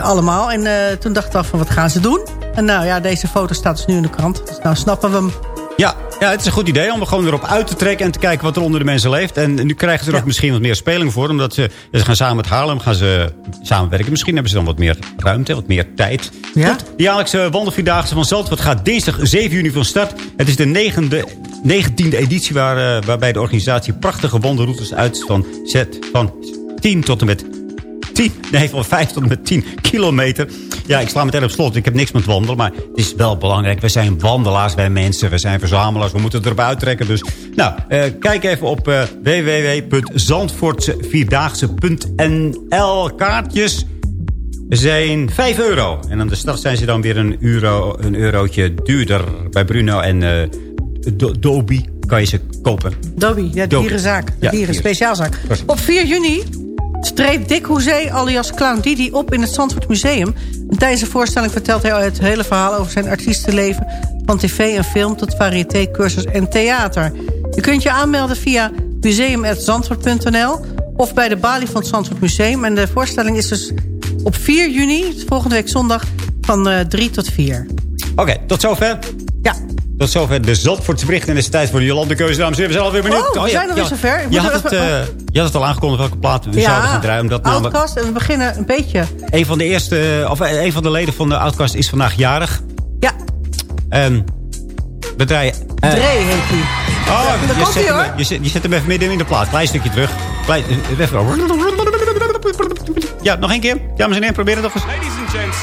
Allemaal. En toen dachten we van, wat gaan ze doen? En nou ja, deze foto staat dus nu in de krant. Dus nou snappen we hem. Ja, ja, het is een goed idee om er gewoon erop uit te trekken... en te kijken wat er onder de mensen leeft. En nu krijgen ze er ook misschien wat meer speling voor. Omdat ze, ze gaan samen met Haarlem gaan ze samenwerken. Misschien hebben ze dan wat meer ruimte, wat meer tijd. Ja? Goed, de jaarlijkse wandelvierdaagse van Zandvoort gaat dinsdag 7 juni van start. Het is de negende, negentiende editie waar, eh, waarbij de organisatie prachtige wandelroutes uit van, zet van 10 tot en met 10, nee, van 5 tot en met 10 kilometer. Ja, ik sla meteen op slot. Ik heb niks met wandelen, maar het is wel belangrijk. We zijn wandelaars, wij mensen. We zijn verzamelaars. We moeten het erop uittrekken. Dus, nou, eh, kijk even op eh www.zandvoortsevierdaagse.nl. Kaartjes zijn 5 euro. En aan de stad zijn ze dan weer een, euro, een eurotje duurder. Bij Bruno en eh Do- Dobi kan je ze kopen. Dobby, ja, dierenzaak. De Ja, dieren, speciaalzaak. Op 4 juni streept Dick Hoezee alias Clown Didi op in het Zandvoort Museum. En tijdens de voorstelling vertelt hij het hele verhaal over zijn artiestenleven... van tv en film tot variété, cursus en theater. Je kunt je aanmelden via museum.zandvoort.nl... of bij de balie van het Zandvoort Museum. En de voorstelling is dus op 4 juni, volgende week zondag, van eh 3 tot 4. Oké, tot zover. Ja. Tot zover de Zandvoortse berichten. En het is tijd voor de Jolande keuze. Dames en heren, we zijn alweer benieuwd. Oh, we zijn alweer zover. Ik Je had, het, eh, je had het al aangekondigd welke plaat we zouden gaan draaien. Omdat namelijk Outcast. En we beginnen een beetje... een van de eerste, of een van de leden van de Outcast is vandaag jarig. Ja, En we draaien... eh, Dre heet hij. Oh, je, zet hij, hem, je, zet, je zet hem even midden in de plaat. Klein stukje terug. Klein, eh, even. Ja, nog één keer. Dames en heren, probeer het nog eens. Ladies and gents,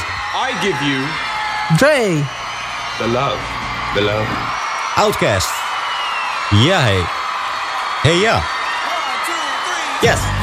I give you Dre. the love. The love. Outcast. Ja, hey. Hey, ja. Yes. Thank God for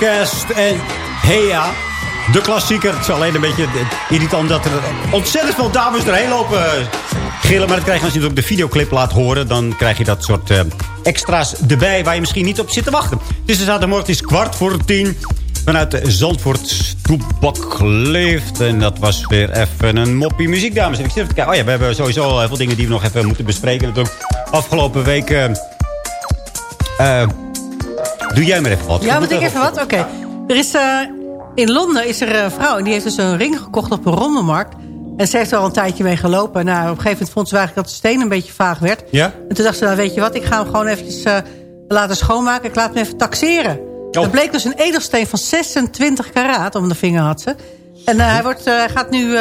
Outcast en Hea. De klassieker. Het is alleen een beetje irritant dat er ontzettend veel dames erheen lopen gillen. Maar dat krijg je als je het op de videoclip laat horen. Dan krijg je dat soort eh, extra's erbij waar je misschien niet op zit te wachten. Het is de zaterdagmorgen, is kwart voor tien. Vanuit Zandvoort Toebak leeft. En dat was weer even een moppie muziek, dames. En kijken. Oh ja, we hebben sowieso heel veel dingen die we nog even moeten bespreken. Natuurlijk. Afgelopen week... eh, eh, doe jij maar even wat. Ja, moet ik even wat? Oké. Er is... eh, in Londen is er een vrouw en die heeft dus een ring gekocht op een rommelmarkt. En ze heeft er al een tijdje mee gelopen. Nou, op een gegeven moment vond ze eigenlijk dat de steen een beetje vaag werd. Ja? En toen dacht ze, nou weet je wat, ik ga hem gewoon eventjes eh, laten schoonmaken. Ik laat hem even taxeren. Dat bleek dus een edelsteen van 26 karaat, om de vinger had ze. En eh, hij, wordt, hij, gaat nu,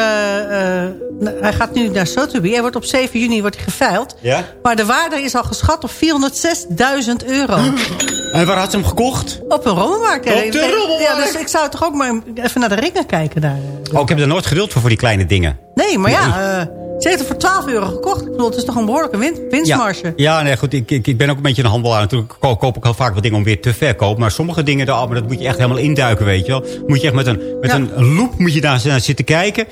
hij gaat nu naar Sotheby. Hij wordt op 7 juni wordt hij geveild. Ja? Maar de waarde is al geschat op 406.000 euro. En waar had ze hem gekocht? Op een rommelmarkt. Op de rommelmarkt? Ja, dus ik zou toch ook maar even naar de ringen kijken daar. Oh, ik heb er nooit geduld voor, voor die kleine dingen. Nee, maar ja, eh, ze heeft het voor 12 euro gekocht. Ik bedoel, het is toch een behoorlijke win winstmarge. Ja, nee, goed. Ik, ik, ik ben ook een beetje een handelaar. Natuurlijk koop, koop ik heel vaak wat dingen om weer te verkopen. Maar sommige dingen, daar, maar dat moet je echt helemaal induiken, weet je wel. Moet je echt met een, met een loop moet je daar naar zitten kijken.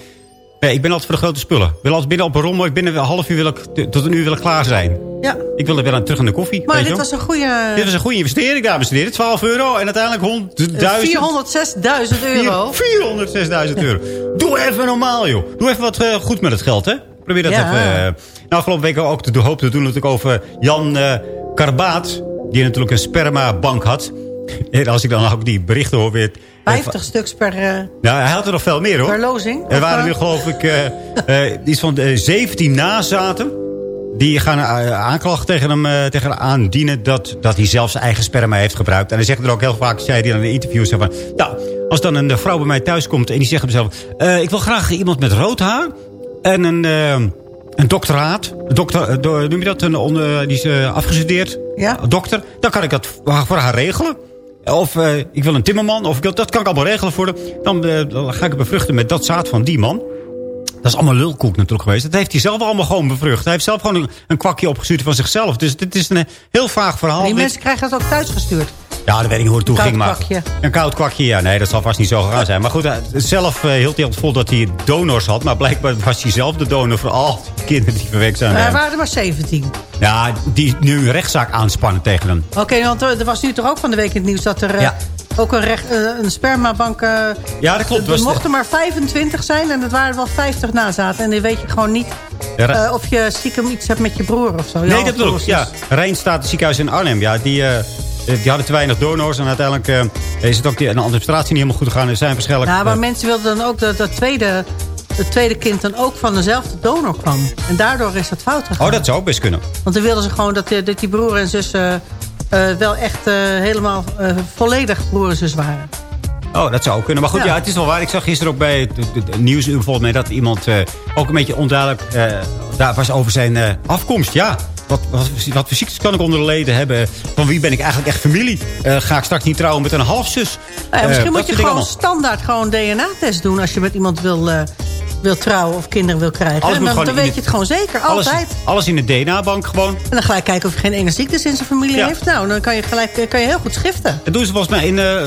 Nee, ik ben altijd voor de grote spullen. Ik wil altijd binnen op een rommel. Ik binnen een half uur wil ik, tot een uur wil ik klaar zijn. Ja. Ik wil er weer aan terug aan de koffie. Maar dit was een goede... Dit was een goede investering, dames en heren. 12 euro en uiteindelijk 100.000. 406.000 euro. 406.000 euro. Doe even normaal, joh. Doe even wat eh, goed met het geld, hè. Probeer dat Ja. even... eh, nou, afgelopen week ook de hoop te doen natuurlijk over Jan eh Karbaat. Die natuurlijk een spermabank had. En als ik dan ook die berichten hoor weer... 50 stuks per, eh, Nou, hij had er nog veel meer, hoor. per lozing. Er waren eh, nu geloof ik eh, iets van eh, 17 nazaten. Die gaan aanklacht tegen hem, tegen hem aandienen dat, dat hij zelf zijn eigen sperma heeft gebruikt. En hij zegt er ook heel vaak, zei hij dan in interviews, van, nou, als dan een vrouw bij mij thuis komt en die zegt hem zelf, eh, ik wil graag iemand met rood haar en een, een doctoraat. Dokter, do- noem je dat? Een, onder- die is afgestudeerd. Ja. Dokter. Dan kan ik dat voor haar regelen. Of eh, ik wil een timmerman. Of ik wil, dat kan ik allemaal regelen voor haar. Dan, eh, dan ga ik het bevruchten met dat zaad van die man. Dat is allemaal lulkoek natuurlijk geweest. Dat heeft hij zelf allemaal gewoon bevrucht. Hij heeft zelf gewoon een, een kwakje opgestuurd van zichzelf. Dus dit is een eh, heel vaag verhaal. Die mensen krijgen dat ook thuis gestuurd. Ja, dat weet ik niet hoe het toe Koud ging. Maar kwakje. Een koud kwakje, ja. Nee, dat zal vast niet zo gegaan zijn. Maar goed, eh, zelf eh, hield hij altijd vol dat hij donors had. Maar blijkbaar was hij zelf de donor voor al die kinderen die verwekt zijn. Er waren er maar 17. Ja, die nu een rechtszaak aanspannen tegen hem. Oké, want er er was nu toch ook van de week in het nieuws... dat er eh, Ja. ook een, recht, eh, een spermabank... eh, Ja, dat klopt. Er mochten maar 25 zijn en het waren wel 50 nazaten. En dan weet je gewoon niet eh, of je stiekem iets hebt met je broer of zo. Nee, dat broers. Ja, Rijnstaat ziekenhuis in Arnhem. Ja, die, eh, die hadden te weinig donors. En uiteindelijk eh, is het ook die, een administratie niet helemaal goed gegaan. Er zijn waarschijnlijk... Ja, maar eh, mensen wilden dan ook dat dat tweede, het tweede kind dan ook van dezelfde donor kwam. En daardoor is dat fout gegaan. oh, dat zou ook best kunnen. Want dan wilden ze gewoon dat, die- dat die broer en zus eh, eh, wel echt eh, helemaal eh, volledig broer en zus waren. Oh, dat zou ook kunnen. Maar goed, ja. Ja. het is wel waar. Ik zag gisteren ook bij het, het- het nieuwsuur volgens mij... dat iemand eh, ook een beetje onduidelijk eh, daar was over zijn eh, afkomst. Ja, wat, wat, wat voor ziektes kan ik onder de leden hebben? Van wie ben ik eigenlijk echt familie? Eh, ga ik straks niet trouwen met een halfzus? Ja, misschien Eh, moet je gewoon standaard gewoon DNA-test doen... als je met iemand wil, eh, wil trouwen of kinderen wil krijgen. Alles dan, dan weet je het gewoon zeker, Alles, altijd. alles in de DNA-bank gewoon. En dan gelijk kijken of je geen enge ziektes in zijn familie Ja. heeft. Nou, dan kan je, gelijk, eh, kan je heel goed schiften. Dat doen ze volgens mij in eh,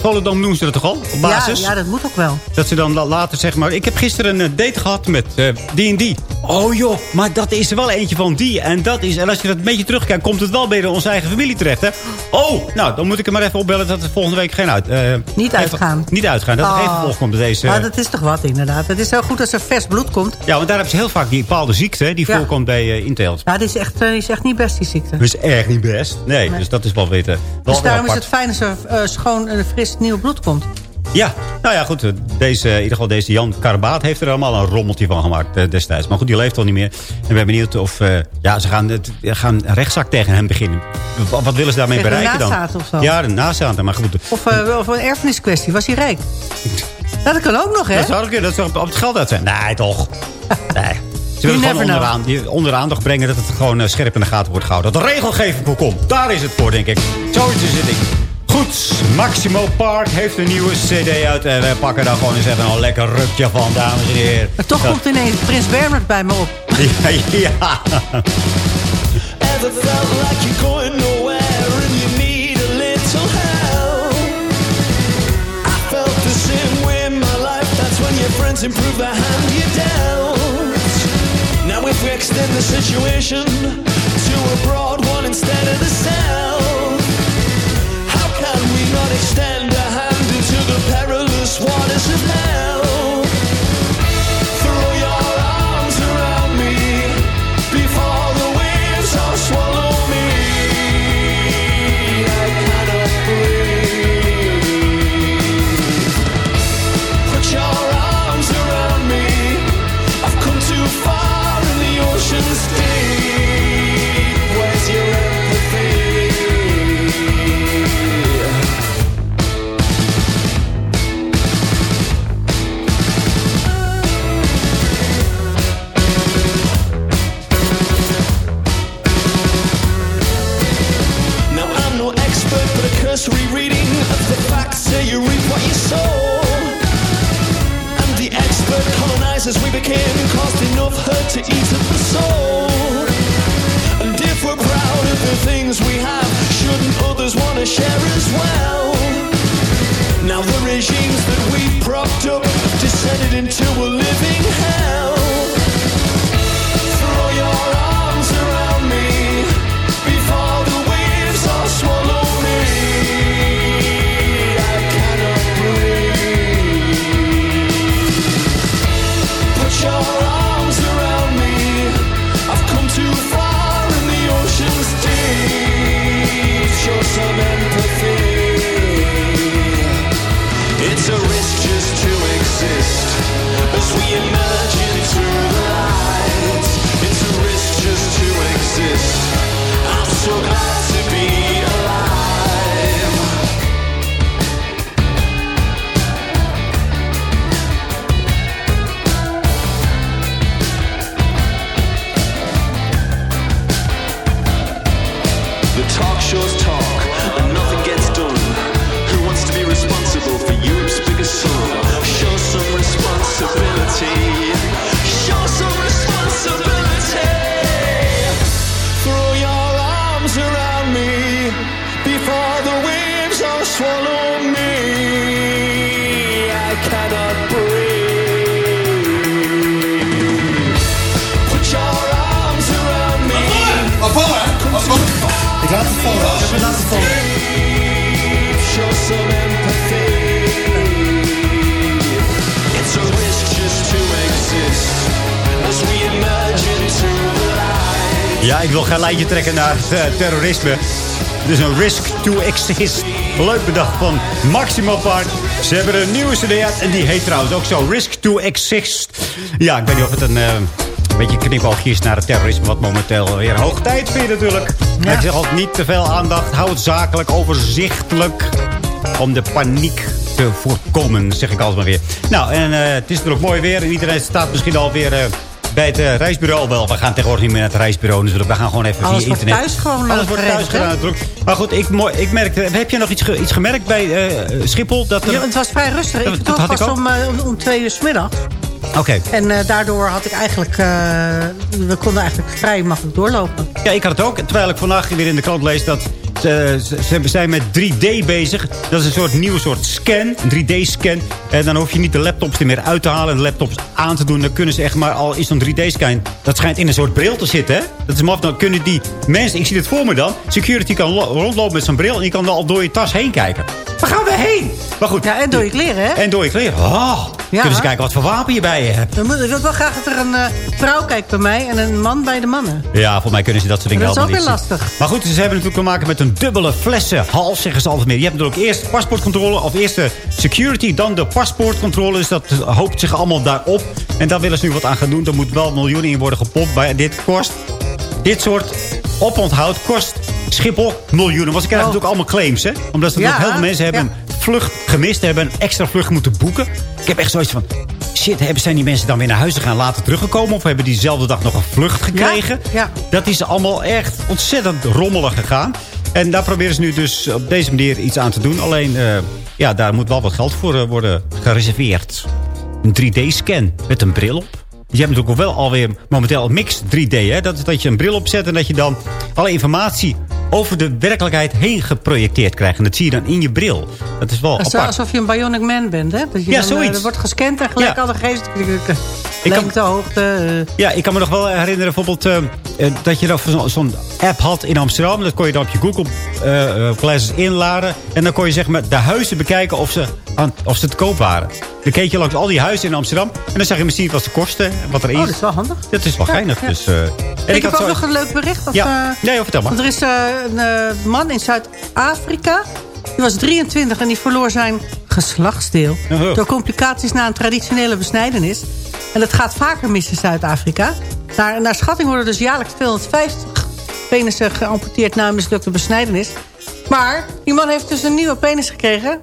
Volendam doen ze dat toch al? Op basis? Ja, ja, dat moet ook wel. Dat ze dan la- later zeg maar... Ik heb gisteren een date gehad met eh, die en die. Oh joh, maar dat is er wel eentje van die. En dat is... En als je dat een beetje terugkijkt... komt het wel bij onze eigen familie terecht, hè? Oh, nou, dan moet ik er maar even opbellen... dat het volgende week geen uit... Niet even- uitgaan. Niet uitgaan. Dat Oh. geen vervolg komt deze... Maar dat is toch wat, inderdaad. Het is heel goed als er vers bloed komt. Ja, want daar hebben ze heel vaak die bepaalde ziekte... die Ja. voorkomt bij Inteelt. Ja, die is, echt, eh, die is echt niet best, die ziekte. Dat is echt niet best. Nee, dus dat is wel weten. Dus daarom is het fijn als er eh, schoon en fris nieuw bloed komt. Ja, nou ja, goed. Deze, in ieder geval deze Jan Karbaat heeft er allemaal een rommeltje van gemaakt destijds. Maar goed, die leeft al niet meer. En we zijn benieuwd of... ja, ze gaan, het, gaan een rechtszaak tegen hem beginnen. Wat, willen ze daarmee bereiken dan? of zo? Ja, de nazaten. Maar goed, Of, eh, of een erfeniskwestie. Was hij rijk? Dat kan ook nog, hè? dat zou, ook- dat zou op, het geld uit zijn. Nee, toch. Nee. Ze willen gewoon onderaan, onder de aandacht brengen dat het gewoon eh, scherp in de gaten wordt gehouden. Dat de regelgeving voorkomt. Daar is het voor, denk ik. Zoiets is het ding. Goed, Maximo Park heeft een nieuwe cd uit. En we pakken daar gewoon eens even een lekker rukje van, dames en heren. Maar toch Dat- komt ineens Prins Bernhard bij me op. Ja, ja. Improve the hand you dealt. Now if we extend the situation to a broad one instead of the south, how can we not extend a hand into the perilous waters of hell? Colonizers we became caused enough hurt to eat up the soul. And if we're proud of the things we have, shouldn't others want to share as well? Now the regimes that we propped up descended into a living hell. Ja, geen lijntje trekken naar eh, terrorisme. Dus een risk to exist. Leuk bedacht van Maximal Park. Ze hebben een nieuwe cd uit en die heet trouwens ook zo Risk to Exist. Ja, ik weet niet of het een, eh, een beetje knipoogje is naar het terrorisme... wat momenteel weer hoog tijd vindt natuurlijk. Maar Ik zeg altijd niet te veel aandacht. Hou het zakelijk, overzichtelijk. Om de paniek te voorkomen, zeg ik altijd maar weer. Nou, en eh, het is er ook mooi weer. En iedereen staat misschien alweer... bij het eh, reisbureau. Wel, we gaan tegenwoordig niet meer naar het reisbureau natuurlijk. We gaan gewoon even Alles via wordt internet. thuis gewoon, Alles eh, wordt thuis gedaan. Maar goed, ik, ik merkte... Heb je nog iets, ge- iets gemerkt bij eh, Schiphol? Dat. Ja, het was vrij rustig. Ik Dat- dat vertrok ik pas ook. om, om, twee uur 's middags. Oké. En daardoor had ik eigenlijk... we konden eigenlijk vrij makkelijk doorlopen. Ja, ik had het ook. Terwijl ik vandaag weer in de krant lees dat ze, ze, zijn met 3D bezig. Dat is een soort nieuwe soort scan. Een 3D-scan. En dan hoef je niet de laptops er meer uit te halen. En de laptops aan te doen. Dan kunnen ze echt maar al is zo'n 3D-scan. Dat schijnt in een soort bril te zitten. Hè? Dat is maf. Dan kunnen die mensen, ik zie het voor me dan. Security kan lo- rondlopen met zo'n bril. En die kan al door je tas heen kijken. Waar gaan we heen? Maar goed. Ja, en door je kleren, hè? En door je kleren. Oh, kunnen ze kijken wat voor wapen je bij je hebt. Dan moet, ik wil wel graag dat er een eh, vrouw kijkt bij mij en een man bij de mannen. Ja, voor mij kunnen ze dat soort dingen Dat is ook weer lastig. zien. Maar goed, ze hebben natuurlijk te maken met een dubbele flessenhals, zeggen ze altijd meer. Je hebt natuurlijk eerst paspoortcontrole, of eerst de security, dan de paspoortcontrole. Dus dat hoopt zich allemaal daarop. En daar willen ze nu wat aan gaan doen. Er moet wel miljoenen in worden gepompt. Maar dit kost, dit soort oponthoud kost Schiphol miljoenen. Want ze krijgen natuurlijk allemaal claims, hè. Omdat ze Oh. Ja, natuurlijk heel veel mensen hebben een vlucht gemist, hebben een extra vlucht moeten boeken. Ik heb echt zoiets van... Shit, hebben, zijn die mensen dan weer naar huis gegaan later teruggekomen? Of hebben die diezelfde dag nog een vlucht gekregen? Ja. Dat is allemaal echt ontzettend rommelig gegaan. En daar proberen ze nu dus op deze manier iets aan te doen. Alleen, eh, ja, daar moet wel wat geld voor eh, worden gereserveerd. Een 3D-scan met een bril op. Je hebt natuurlijk ook wel alweer momenteel een mix 3D. Hè? Dat is dat je een bril opzet en dat je dan alle informatie over de werkelijkheid heen geprojecteerd krijgen. En dat zie je dan in je bril. Dat is wel Alsof- apart. Alsof je een bionic man bent, hè? Dat je Ja, dan, eh, zoiets. er wordt gescand en gelijk Ja. alle geest... Ik kan- Lengte, hoogte... eh, Ja, ik kan me nog wel herinneren bijvoorbeeld eh, dat je zo- zo'n app had in Amsterdam. Dat kon je dan op je Google Glasses inladen. En dan kon je zeg maar de huizen bekijken of ze, aan, of ze te koop waren. Dan keek je langs al die huizen in Amsterdam. En dan zag je misschien wat ze kosten. en Wat er is. Oh, dat is wel handig. Dat is wel Ja, geinig. ja. Dus, eh, en ik, heb had ook zo- nog een leuk bericht. Of, Ja. joh, vertel maar. Want er is eh, een man in Zuid-Afrika. Die was 23 en die verloor zijn geslachtsdeel. Oh. Door complicaties na een traditionele besnijdenis. En dat gaat vaker mis in Zuid-Afrika. Naar, naar schatting worden dus jaarlijks 250 penissen geamputeerd na een mislukte besnijdenis. Maar die man heeft dus een nieuwe penis gekregen.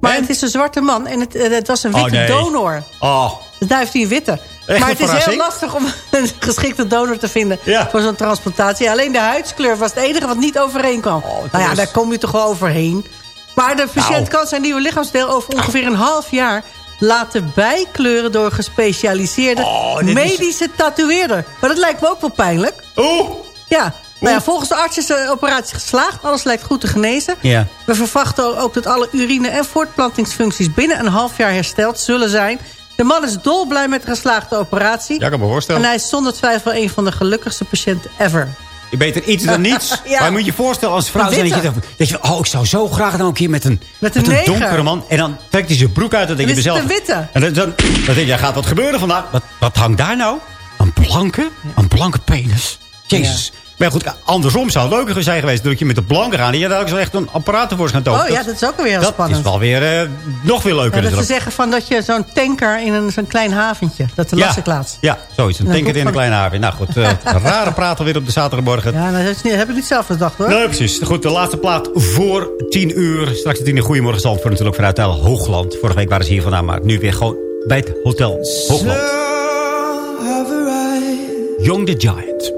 Maar het is een zwarte man en het, eh, het was een Oh, witte nee. donor. Oh, Dus daar heeft hij een witte. Echt maar het is heel lastig om een geschikte donor te vinden Ja. voor zo'n transplantatie. Alleen de huidskleur was het enige wat niet overeenkwam. nou ja, is- daar kom je toch wel overheen. Maar de patiënt Nou. kan zijn nieuwe lichaamsdeel over ongeveer een half jaar laten bijkleuren door gespecialiseerde Oh, dit is- medische tatoeëerder. Maar dat lijkt me ook wel pijnlijk. Oeh. Ja, nou ja, volgens de arts is de operatie geslaagd. Alles lijkt goed te genezen. Ja. We verwachten ook dat alle urine- en voortplantingsfuncties binnen een half jaar hersteld zullen zijn. De man is dolblij met de geslaagde operatie. Ja, ik kan me voorstellen. En hij is zonder twijfel een van de gelukkigste patiënten ever. Je beter iets dan niets. Ja. Maar je moet je voorstellen als vrouw Een zijn dat je, dat je... Oh, ik zou zo graag nou een keer met een, Met een neger. donkere man. En dan trekt hij zijn broek uit. En dan denk je Dan mezelf... een witte. En dan, dan, dan denk je, gaat wat gebeuren vandaag? Wat, wat hangt daar nou? Een blanke? Een blanke penis? Jezus. Maar goed, andersom zou het leuker zijn geweest. Dat je met de blanke gaan. En je daar ook zo echt een apparaat ervoor gaan tonen. Oh ja, dat is ook weer heel dat spannend. is wel weer eh, nog veel leuker Ja, dat ze zeggen van dat je zo'n tanker in een- zo'n klein haventje. Dat de Ja, lastig laat. ja, zoiets. Een En tanker in een kleine haven. Nou goed, eh, rare praten weer op de zaterdagmorgen. Ja, dat is niet- heb ik niet zelf bedacht hoor. Nee, precies. Goed, de laatste plaat voor 10 uur. Straks de 10 uur. Goedemorgen Zandvoort natuurlijk vanuit Hoogland. Vorige week waren ze hier vandaan, maar nu weer gewoon bij het Hotel Hoogland. Young the Giant.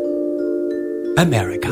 America.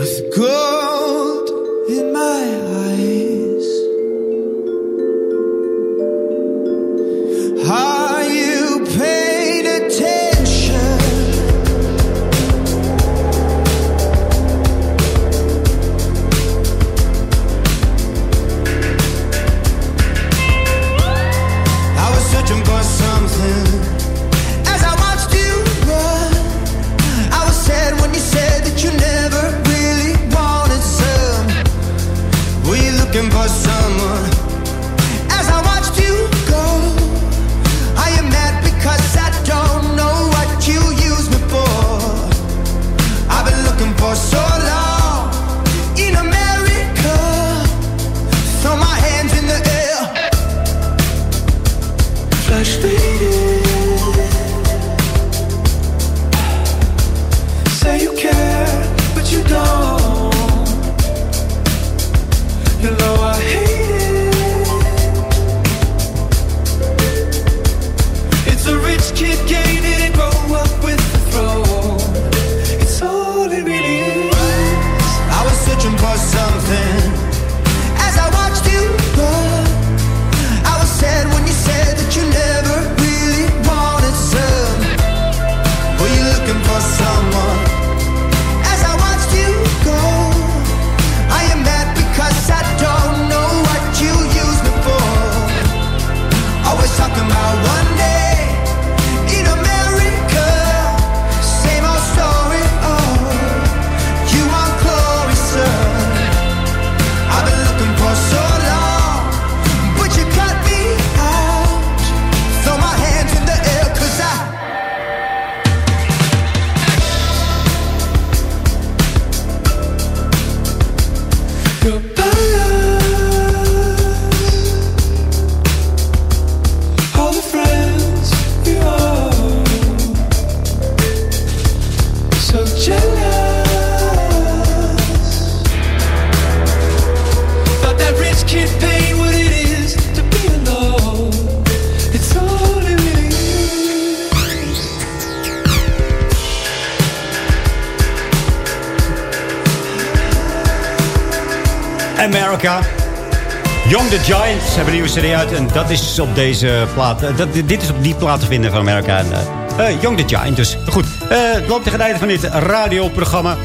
Young the Giant. Ze hebben een nieuwe serie uit. En dat is op deze plaat. eh, Dat, dit is op die plaat te vinden van America. En, eh, eh, Young the Giant dus. Goed. het loopt tegen het einde van dit radioprogramma.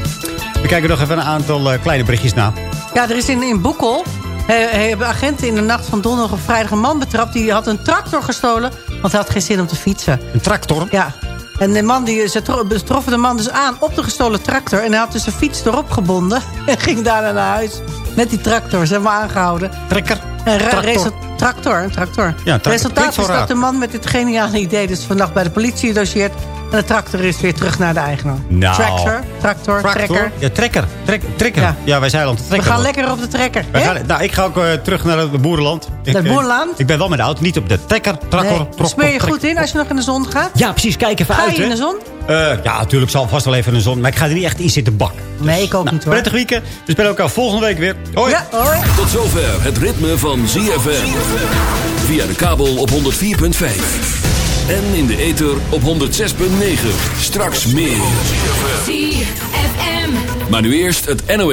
We kijken nog even een aantal kleine berichtjes na. Ja, er is in, in Boekel... He, he- hebben agenten in de nacht van donderdag op vrijdag een man betrapt. Die had een tractor gestolen, want hij had geen zin om te fietsen. Een tractor? Ja. En de man die, ze troffen de man dus aan op de gestolen tractor. En hij had dus zijn fiets erop gebonden. En ging daarna naar huis. Met die tractor. Ze hebben hem aangehouden. Trekker. En ra- Tractor. tractor, een tractor. Ja, tractor. Resultaat is dat de man met dit geniale idee... dus vannacht bij de politie gedoseerd. En de tractor is weer terug naar de eigenaar. Nou. Tractor, tractor, trekker. Ja, trekker. Trek, trekker. Ja. Ja. wij zijn aan het We gaan lekker op de trekker. Gaan- nou, ik ga ook eh, terug naar het boerenland. Ik, Naar het eh, boerenland? Ik ben wel met de auto, niet op de trekker. Tractor, Nee. tractor, Smeer je goed in als je nog in de zon gaat? Ja, precies. Kijk even Ga uit, je in de zon? Eh, ja, natuurlijk zal vast wel even de zon. Maar ik ga er niet echt in zitten bak. Nee, ik ook Nou, niet hoor. prettig weekend. We spelen elkaar volgende week weer. Hoi. Ja, hoi. Tot zover het ritme van ZFM. Via de kabel op 104.5. En in de ether op 106.9. Straks meer. ZFM. Maar nu eerst het NOS.